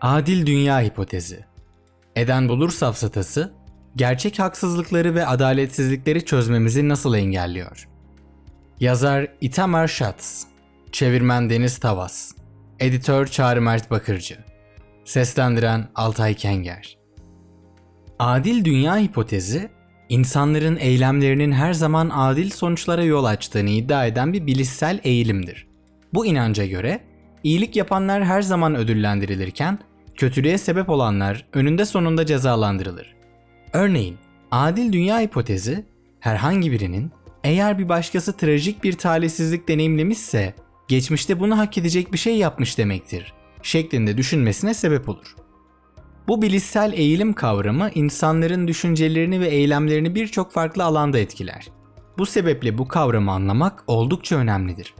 Adil Dünya Hipotezi Eden Bulur safsatası, gerçek haksızlıkları ve adaletsizlikleri çözmemizi nasıl engelliyor? Yazar Itamar Schatz, çevirmen Deniz Tavas, editör Çağrı Mert Bakırcı, seslendiren Altay Kenger. Adil Dünya Hipotezi, insanların eylemlerinin her zaman adil sonuçlara yol açtığını iddia eden bir bilişsel eğilimdir. Bu inanca göre iyilik yapanlar her zaman ödüllendirilirken kötülüğe sebep olanlar önünde sonunda cezalandırılır. Örneğin, adil dünya hipotezi herhangi birinin eğer bir başkası trajik bir talihsizlik deneyimlemişse geçmişte bunu hak edecek bir şey yapmış demektir şeklinde düşünmesine sebep olur. Bu bilişsel eğilim kavramı insanların düşüncelerini ve eylemlerini birçok farklı alanda etkiler. Bu sebeple bu kavramı anlamak oldukça önemlidir.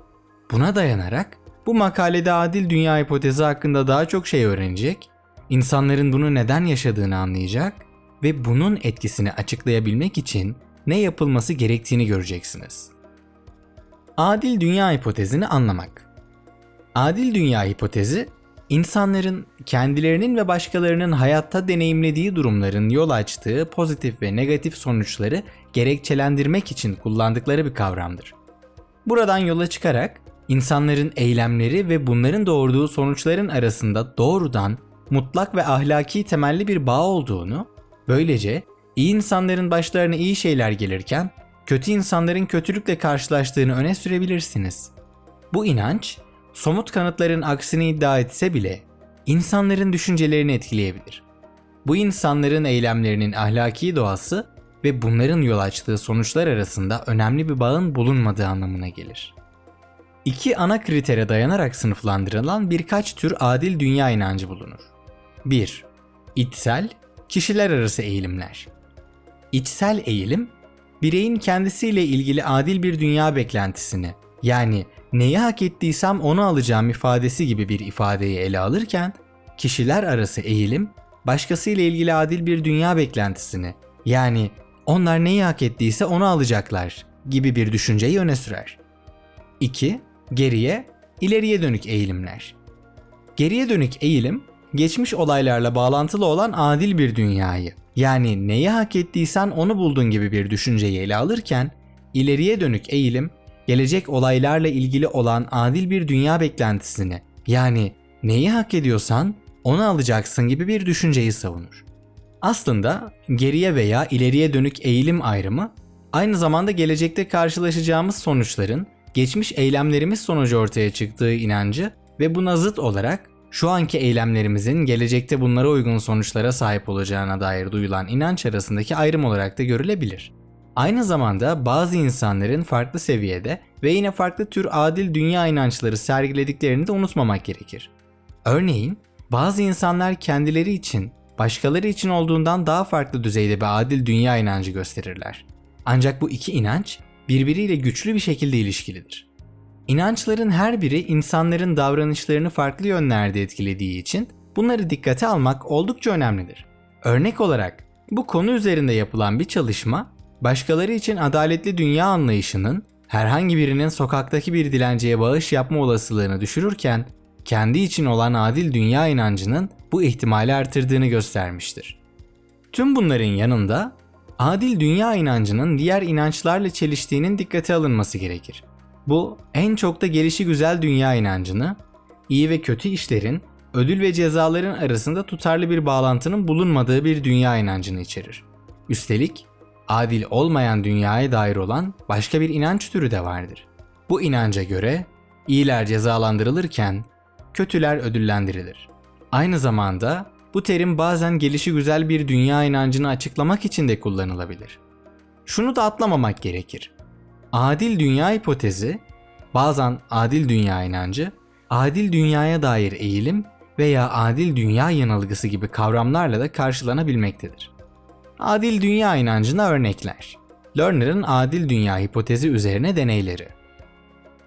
Buna dayanarak bu makalede adil dünya hipotezi hakkında daha çok şey öğrenecek, insanların bunu neden yaşadığını anlayacak ve bunun etkisini açıklayabilmek için ne yapılması gerektiğini göreceksiniz. Adil dünya hipotezini anlamak. Adil dünya hipotezi insanların kendilerinin ve başkalarının hayatta deneyimlediği durumların yol açtığı pozitif ve negatif sonuçları gerekçelendirmek için kullandıkları bir kavramdır. Buradan yola çıkarak insanların eylemleri ve bunların doğurduğu sonuçların arasında doğrudan mutlak ve ahlaki temelli bir bağ olduğunu, böylece iyi insanların başlarına iyi şeyler gelirken kötü insanların kötülükle karşılaştığını öne sürebilirsiniz. Bu inanç, somut kanıtların aksini iddia etse bile insanların düşüncelerini etkileyebilir. Bu insanların eylemlerinin ahlaki doğası ve bunların yol açtığı sonuçlar arasında önemli bir bağın bulunmadığı anlamına gelir. İki ana kritere dayanarak sınıflandırılan birkaç tür adil dünya inancı bulunur. 1. İçsel, kişiler arası eğilimler. İçsel eğilim, bireyin kendisiyle ilgili adil bir dünya beklentisini, yani neyi hak ettiysem onu alacağım ifadesi gibi bir ifadeyi ele alırken, kişiler arası eğilim, başkasıyla ilgili adil bir dünya beklentisini, yani onlar neyi hak ettiyse onu alacaklar gibi bir düşünceyi öne sürer. 2. Geriye, ileriye dönük eğilimler. Geriye dönük eğilim, geçmiş olaylarla bağlantılı olan adil bir dünyayı, yani neyi hak ettiysen onu buldun gibi bir düşünceyi ele alırken, ileriye dönük eğilim, gelecek olaylarla ilgili olan adil bir dünya beklentisini, yani neyi hak ediyorsan onu alacaksın gibi bir düşünceyi savunur. Aslında geriye veya ileriye dönük eğilim ayrımı aynı zamanda gelecekte karşılaşacağımız sonuçların geçmiş eylemlerimiz sonucu ortaya çıktığı inancı ve buna zıt olarak şu anki eylemlerimizin gelecekte bunlara uygun sonuçlara sahip olacağına dair duyulan inanç arasındaki ayrım olarak da görülebilir. Aynı zamanda bazı insanların farklı seviyede ve yine farklı tür adil dünya inançları sergilediklerini de unutmamak gerekir. Örneğin bazı insanlar kendileri için başkaları için olduğundan daha farklı düzeyde bir adil dünya inancı gösterirler. Ancak bu iki inanç birbiriyle güçlü bir şekilde ilişkilidir. İnançların her biri insanların davranışlarını farklı yönlerde etkilediği için bunları dikkate almak oldukça önemlidir. Örnek olarak bu konu üzerinde yapılan bir çalışma, başkaları için adaletli dünya anlayışının herhangi birinin sokaktaki bir dilenciye bağış yapma olasılığını düşürürken kendi için olan adil dünya inancının bu ihtimali artırdığını göstermiştir. Tüm bunların yanında adil dünya inancının diğer inançlarla çeliştiğinin dikkate alınması gerekir. Bu en çok da gelişi güzel dünya inancını, iyi ve kötü işlerin, ödül ve cezaların arasında tutarlı bir bağlantının bulunmadığı bir dünya inancını içerir. Üstelik adil olmayan dünyaya dair olan başka bir inanç türü de vardır. Bu inanca göre iyiler cezalandırılırken kötüler ödüllendirilir. Aynı zamanda bu terim bazen gelişi güzel bir dünya inancını açıklamak için de kullanılabilir. Şunu da atlamamak gerekir. Adil dünya hipotezi, bazen adil dünya inancı, adil dünyaya dair eğilim veya adil dünya yanılgısı gibi kavramlarla da karşılanabilmektedir. Adil dünya inancına örnekler. Lerner'ın adil dünya hipotezi üzerine deneyleri.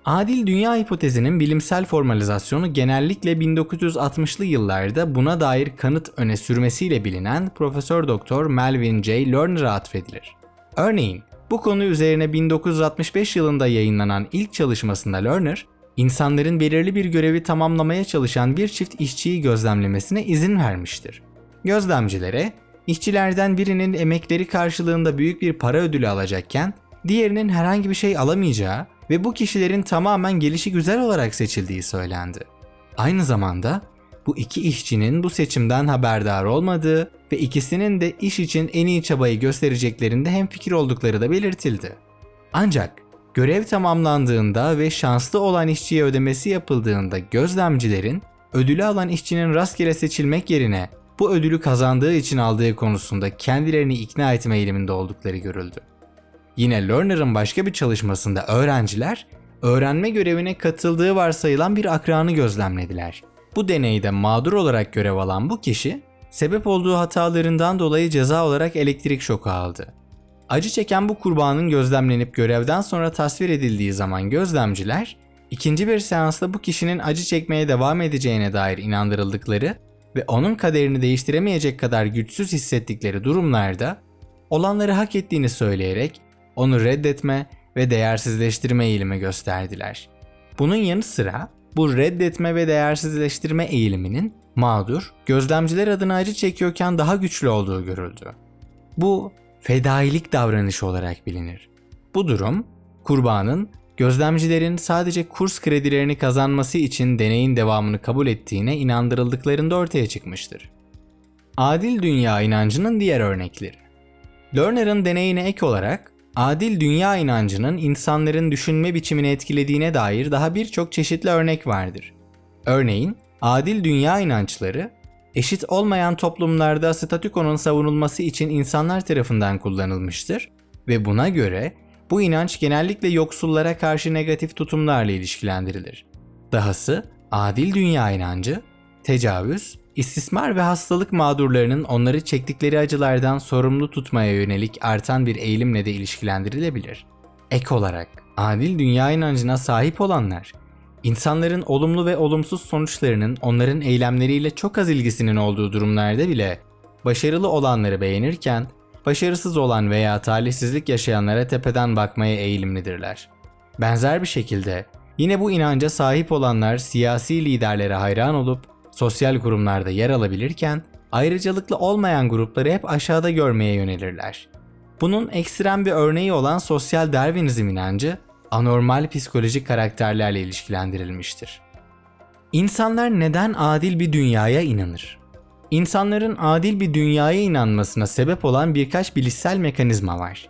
Adil dünya hipotezinin bilimsel formalizasyonu genellikle 1960'lı yıllarda buna dair kanıt öne sürmesiyle bilinen Profesör Doktor Melvin J. Lerner'a atfedilir. Örneğin bu konu üzerine 1965 yılında yayınlanan ilk çalışmasında Lerner, insanların belirli bir görevi tamamlamaya çalışan bir çift işçiyi gözlemlemesine izin vermiştir. Gözlemcilere, işçilerden birinin emekleri karşılığında büyük bir para ödülü alacakken, diğerinin herhangi bir şey alamayacağı ve bu kişilerin tamamen gelişi güzel olarak seçildiği söylendi. Aynı zamanda bu iki işçinin bu seçimden haberdar olmadığı ve ikisinin de iş için en iyi çabayı göstereceklerinde hemfikir oldukları da belirtildi. Ancak görev tamamlandığında ve şanslı olan işçiye ödemesi yapıldığında gözlemcilerin ödülü alan işçinin rastgele seçilmek yerine bu ödülü kazandığı için aldığı konusunda kendilerini ikna etme eğiliminde oldukları görüldü. Yine Lerner'ın başka bir çalışmasında öğrenciler öğrenme görevine katıldığı varsayılan bir akranı gözlemlediler. Bu deneyde mağdur olarak görev alan bu kişi sebep olduğu hatalarından dolayı ceza olarak elektrik şoku aldı. Acı çeken bu kurbanın gözlemlenip görevden sonra tasvir edildiği zaman gözlemciler ikinci bir seansta bu kişinin acı çekmeye devam edeceğine dair inandırıldıkları ve onun kaderini değiştiremeyecek kadar güçsüz hissettikleri durumlarda olanları hak ettiğini söyleyerek onu reddetme ve değersizleştirme eğilimi gösterdiler. Bunun yanı sıra bu reddetme ve değersizleştirme eğiliminin mağdur, gözlemciler adına acı çekiyorken daha güçlü olduğu görüldü. Bu fedailik davranışı olarak bilinir. Bu durum kurbanın gözlemcilerin sadece kurs kredilerini kazanması için deneyin devamını kabul ettiğine inandırıldıklarında ortaya çıkmıştır. Adil dünya inancının diğer örnekleri. Lerner'ın deneyine ek olarak adil dünya inancının insanların düşünme biçimini etkilediğine dair daha birçok çeşitli örnek vardır. Örneğin adil dünya inançları eşit olmayan toplumlarda statükonun savunulması için insanlar tarafından kullanılmıştır ve buna göre bu inanç genellikle yoksullara karşı negatif tutumlarla ilişkilendirilir. Dahası adil dünya inancı, tecavüz, istismar ve hastalık mağdurlarının onları çektikleri acılardan sorumlu tutmaya yönelik artan bir eğilimle de ilişkilendirilebilir. Ek olarak adil dünya inancına sahip olanlar İnsanların olumlu ve olumsuz sonuçlarının onların eylemleriyle çok az ilgisinin olduğu durumlarda bile başarılı olanları beğenirken başarısız olan veya talihsizlik yaşayanlara tepeden bakmaya eğilimlidirler. Benzer bir şekilde yine bu inanca sahip olanlar siyasi liderlere hayran olup sosyal kurumlarda yer alabilirken ayrıcalıklı olmayan grupları hep aşağıda görmeye yönelirler. Bunun ekstrem bir örneği olan sosyal Darwinizm inancı anormal psikolojik karakterlerle ilişkilendirilmiştir. İnsanlar neden adil bir dünyaya inanır? İnsanların adil bir dünyaya inanmasına sebep olan birkaç bilişsel mekanizma var.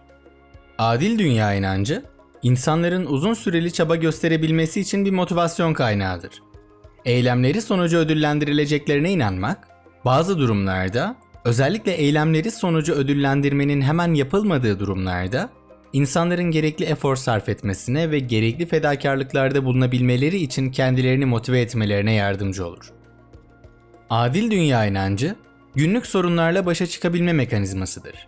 Adil dünya inancı, insanların uzun süreli çaba gösterebilmesi için bir motivasyon kaynağıdır. Eylemleri sonucu ödüllendirileceklerine inanmak, bazı durumlarda, özellikle eylemleri sonucu ödüllendirmenin hemen yapılmadığı durumlarda insanların gerekli efor sarf etmesine ve gerekli fedakarlıklarda bulunabilmeleri için kendilerini motive etmelerine yardımcı olur. Adil dünya inancı, günlük sorunlarla başa çıkabilme mekanizmasıdır.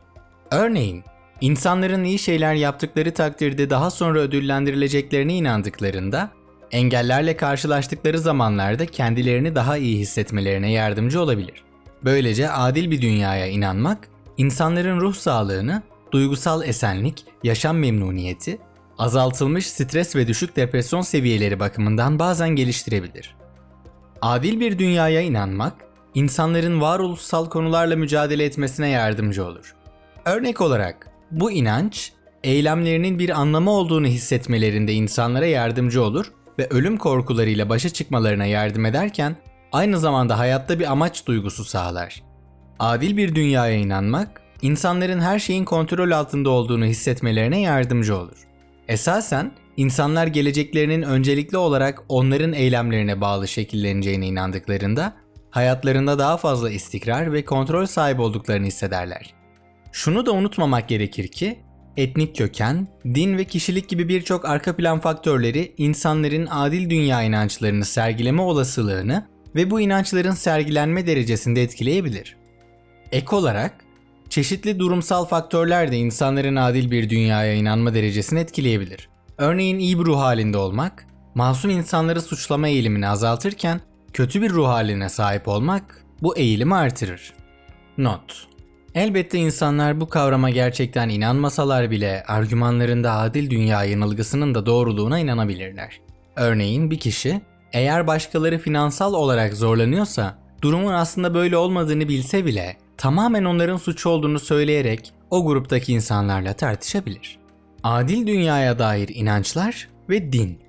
Örneğin, insanların iyi şeyler yaptıkları takdirde daha sonra ödüllendirileceklerine inandıklarında, engellerle karşılaştıkları zamanlarda kendilerini daha iyi hissetmelerine yardımcı olabilir. Böylece adil bir dünyaya inanmak, insanların ruh sağlığını duygusal esenlik, yaşam memnuniyeti, azaltılmış stres ve düşük depresyon seviyeleri bakımından bazen geliştirebilir. Adil bir dünyaya inanmak, insanların varoluşsal konularla mücadele etmesine yardımcı olur. Örnek olarak, bu inanç, eylemlerinin bir anlamı olduğunu hissetmelerinde insanlara yardımcı olur ve ölüm korkularıyla başa çıkmalarına yardım ederken aynı zamanda hayatta bir amaç duygusu sağlar. Adil bir dünyaya inanmak, insanların her şeyin kontrol altında olduğunu hissetmelerine yardımcı olur. Esasen insanlar geleceklerinin öncelikli olarak onların eylemlerine bağlı şekilleneceğine inandıklarında hayatlarında daha fazla istikrar ve kontrol sahibi olduklarını hissederler. Şunu da unutmamak gerekir ki etnik köken, din ve kişilik gibi birçok arka plan faktörleri insanların adil dünya inançlarını sergileme olasılığını ve bu inançların sergilenme derecesinde etkileyebilir. Ek olarak Çeşitli durumsal faktörler de insanların adil bir dünyaya inanma derecesini etkileyebilir. Örneğin iyi bir ruh halinde olmak, masum insanları suçlama eğilimini azaltırken kötü bir ruh haline sahip olmak bu eğilimi artırır. Not Elbette insanlar bu kavrama gerçekten inanmasalar bile argümanlarında adil dünya yanılgısının da doğruluğuna inanabilirler. Örneğin bir kişi eğer başkaları finansal olarak zorlanıyorsa durumun aslında böyle olmadığını bilse bile tamamen onların suçu olduğunu söyleyerek o gruptaki insanlarla tartışabilir. Adil dünyaya dair inançlar ve din.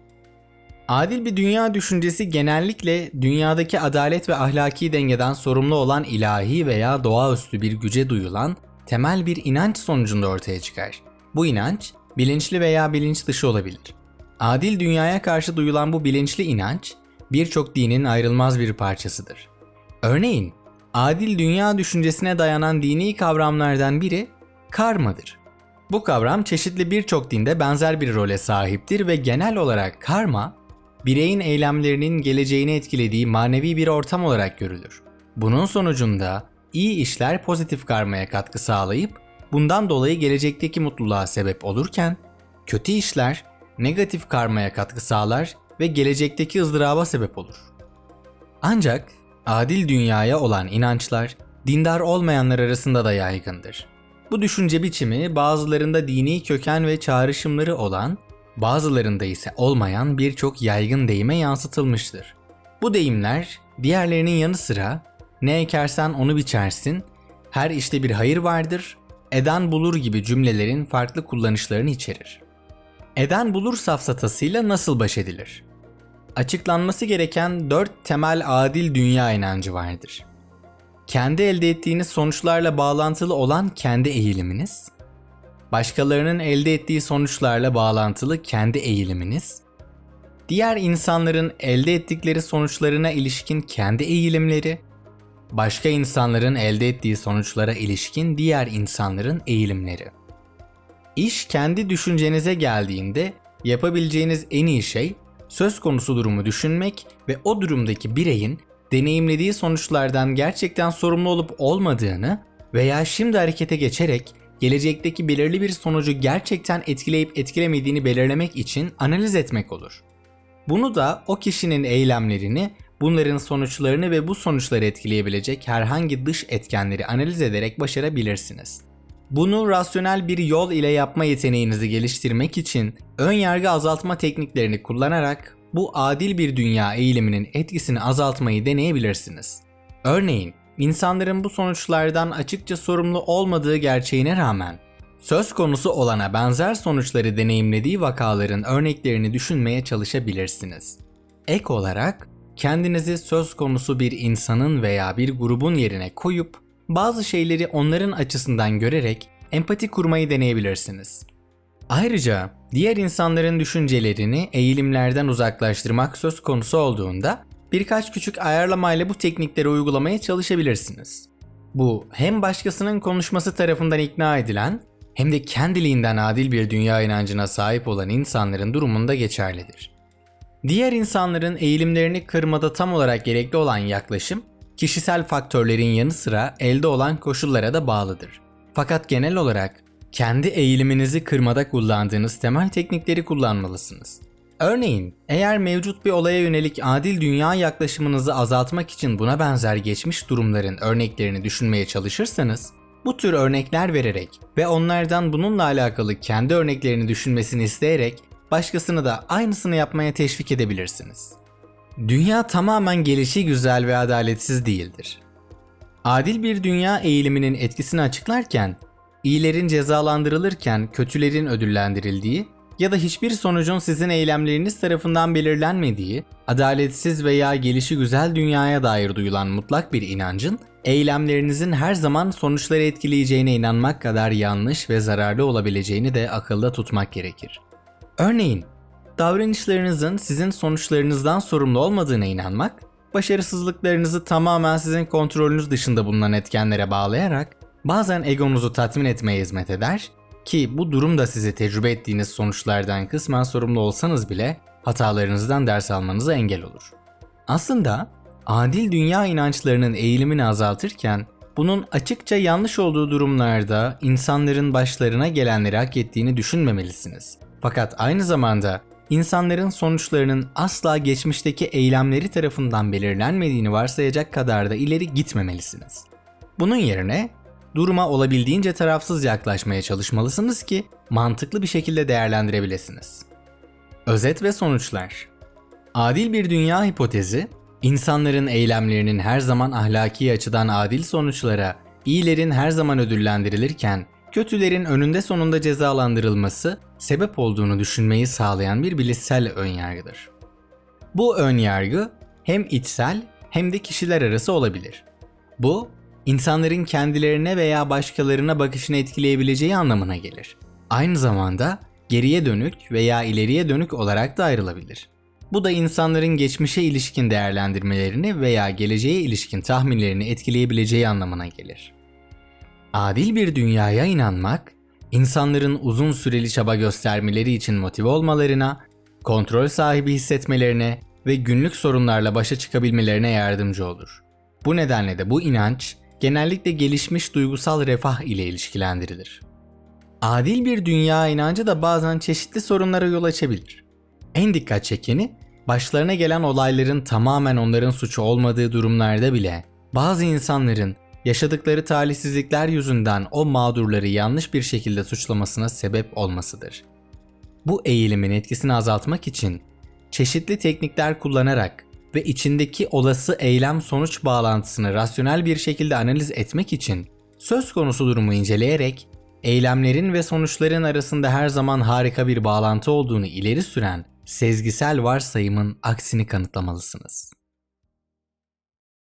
Adil bir dünya düşüncesi genellikle dünyadaki adalet ve ahlaki dengeden sorumlu olan ilahi veya doğaüstü bir güce duyulan temel bir inanç sonucunda ortaya çıkar. Bu inanç bilinçli veya bilinç dışı olabilir. Adil dünyaya karşı duyulan bu bilinçli inanç birçok dinin ayrılmaz bir parçasıdır. Örneğin adil dünya düşüncesine dayanan dini kavramlardan biri karmadır. Bu kavram çeşitli birçok dinde benzer bir role sahiptir ve genel olarak karma, bireyin eylemlerinin geleceğini etkilediği manevi bir ortam olarak görülür. Bunun sonucunda iyi işler pozitif karmaya katkı sağlayıp bundan dolayı gelecekteki mutluluğa sebep olurken kötü işler negatif karmaya katkı sağlar ve gelecekteki ızdıraba sebep olur. Ancak adil dünyaya olan inançlar dindar olmayanlar arasında da yaygındır. Bu düşünce biçimi bazılarında dini köken ve çağrışımları olan, bazılarında ise olmayan birçok yaygın deyime yansıtılmıştır. Bu deyimler diğerlerinin yanı sıra ne ekersen onu biçersin, her işte bir hayır vardır, eden bulur gibi cümlelerin farklı kullanışlarını içerir. Eden bulur safsatasıyla nasıl baş edilir? Açıklanması gereken dört temel adil dünya inancı vardır. Kendi elde ettiğiniz sonuçlarla bağlantılı olan kendi eğiliminiz, başkalarının elde ettiği sonuçlarla bağlantılı kendi eğiliminiz, diğer insanların elde ettikleri sonuçlarına ilişkin kendi eğilimleri, başka insanların elde ettiği sonuçlara ilişkin diğer insanların eğilimleri. İş kendi düşüncenize geldiğinde yapabileceğiniz en iyi şey söz konusu durumu düşünmek ve o durumdaki bireyin deneyimlediği sonuçlardan gerçekten sorumlu olup olmadığını veya şimdi harekete geçerek gelecekteki belirli bir sonucu gerçekten etkileyip etkilemediğini belirlemek için analiz etmek olur. Bunu da o kişinin eylemlerini, bunların sonuçlarını ve bu sonuçları etkileyebilecek herhangi dış etkenleri analiz ederek başarabilirsiniz. Bunu rasyonel bir yol ile yapma yeteneğinizi geliştirmek için ön yargı azaltma tekniklerini kullanarak bu adil bir dünya eğiliminin etkisini azaltmayı deneyebilirsiniz. Örneğin, insanların bu sonuçlardan açıkça sorumlu olmadığı gerçeğine rağmen söz konusu olana benzer sonuçları deneyimlediği vakaların örneklerini düşünmeye çalışabilirsiniz. Ek olarak kendinizi söz konusu bir insanın veya bir grubun yerine koyup bazı şeyleri onların açısından görerek empati kurmayı deneyebilirsiniz. Ayrıca diğer insanların düşüncelerini eğilimlerden uzaklaştırmak söz konusu olduğunda birkaç küçük ayarlamayla bu teknikleri uygulamaya çalışabilirsiniz. Bu hem başkasının konuşması tarafından ikna edilen hem de kendiliğinden adil bir dünya inancına sahip olan insanların durumunda geçerlidir. Diğer insanların eğilimlerini kırmada tam olarak gerekli olan yaklaşım, kişisel faktörlerin yanı sıra elde olan koşullara da bağlıdır. Fakat genel olarak kendi eğiliminizi kırmada kullandığınız temel teknikleri kullanmalısınız. Örneğin, eğer mevcut bir olaya yönelik adil dünya yaklaşımınızı azaltmak için buna benzer geçmiş durumların örneklerini düşünmeye çalışırsanız, bu tür örnekler vererek ve onlardan bununla alakalı kendi örneklerini düşünmesini isteyerek başkasını da aynısını yapmaya teşvik edebilirsiniz. Dünya tamamen gelişi güzel ve adaletsiz değildir. Adil bir dünya eğiliminin etkisini açıklarken, iyilerin cezalandırılırken kötülerin ödüllendirildiği ya da hiçbir sonucun sizin eylemleriniz tarafından belirlenmediği, adaletsiz veya gelişi güzel dünyaya dair duyulan mutlak bir inancın, eylemlerinizin her zaman sonuçları etkileyeceğine inanmak kadar yanlış ve zararlı olabileceğini de akılda tutmak gerekir. Örneğin, davranışlarınızın sizin sonuçlarınızdan sorumlu olmadığına inanmak, başarısızlıklarınızı tamamen sizin kontrolünüz dışında bulunan etkenlere bağlayarak bazen egonuzu tatmin etmeye hizmet eder ki bu durum da sizi tecrübe ettiğiniz sonuçlardan kısmen sorumlu olsanız bile hatalarınızdan ders almanıza engel olur. Aslında adil dünya inançlarının eğilimini azaltırken bunun açıkça yanlış olduğu durumlarda insanların başlarına gelenleri hak ettiğini düşünmemelisiniz. Fakat aynı zamanda insanların sonuçlarının asla geçmişteki eylemleri tarafından belirlenmediğini varsayacak kadar da ileri gitmemelisiniz. Bunun yerine duruma olabildiğince tarafsız yaklaşmaya çalışmalısınız ki mantıklı bir şekilde değerlendirebilirsiniz. Özet ve sonuçlar Adil bir dünya hipotezi, insanların eylemlerinin her zaman ahlaki açıdan adil sonuçlara, iyilerin her zaman ödüllendirilirken, kötülerin önünde sonunda cezalandırılması sebep olduğunu düşünmeyi sağlayan bir bilişsel önyargıdır. Bu önyargı hem içsel hem de kişiler arası olabilir. Bu, insanların kendilerine veya başkalarına bakışını etkileyebileceği anlamına gelir. Aynı zamanda geriye dönük veya ileriye dönük olarak da ayrılabilir. Bu da insanların geçmişe ilişkin değerlendirmelerini veya geleceğe ilişkin tahminlerini etkileyebileceği anlamına gelir. Adil bir dünyaya inanmak, insanların uzun süreli çaba göstermeleri için motive olmalarına, kontrol sahibi hissetmelerine ve günlük sorunlarla başa çıkabilmelerine yardımcı olur. Bu nedenle de bu inanç genellikle gelişmiş duygusal refah ile ilişkilendirilir. Adil bir dünya inancı da bazen çeşitli sorunlara yol açabilir. En dikkat çekeni, başlarına gelen olayların tamamen onların suçu olmadığı durumlarda bile bazı insanların yaşadıkları talihsizlikler yüzünden o mağdurları yanlış bir şekilde suçlamasına sebep olmasıdır. Bu eğilimin etkisini azaltmak için çeşitli teknikler kullanarak ve içindeki olası eylem sonuç bağlantısını rasyonel bir şekilde analiz etmek için söz konusu durumu inceleyerek eylemlerin ve sonuçların arasında her zaman harika bir bağlantı olduğunu ileri süren sezgisel varsayımın aksini kanıtlamalısınız.